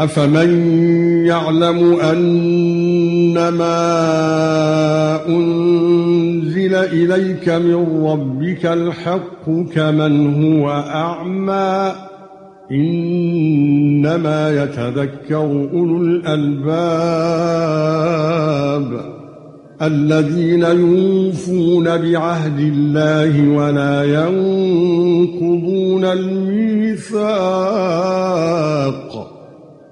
افمن يعلم انما انزل اليك من ربك الحق كمن هو اعمى انما يتذكر اولو الالباب الذين يوفون بعهد الله ولا ينقضون الميثاق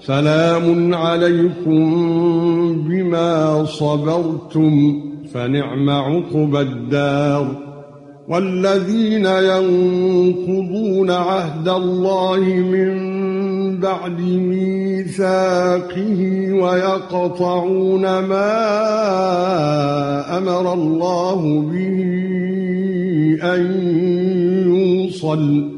سلام عليكم بما صبرتم فنعم عقبى الدار. والذين ينقضون عهد الله من بعد ميثاقه ويقطعون ما أمر الله به أن يوصل.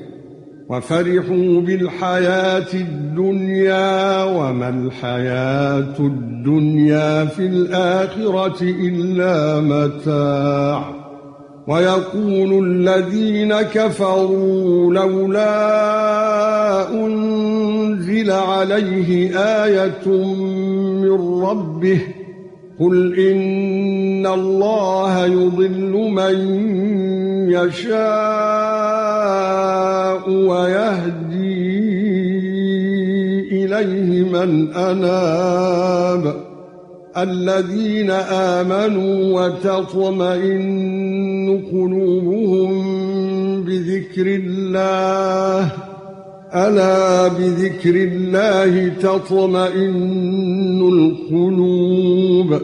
وفرحوا بالحياة الدنيا وما الحياة الدنيا في الآخرة إلا متاع. ويقول الذين كفروا لولا أنزل عليه آية من ربه قل إن الله يضل من يشاء. ويهدي إليه من أناب الذين آمنوا وتطمئن قلوبهم بذكر الله ألا بذكر الله تطمئن القلوب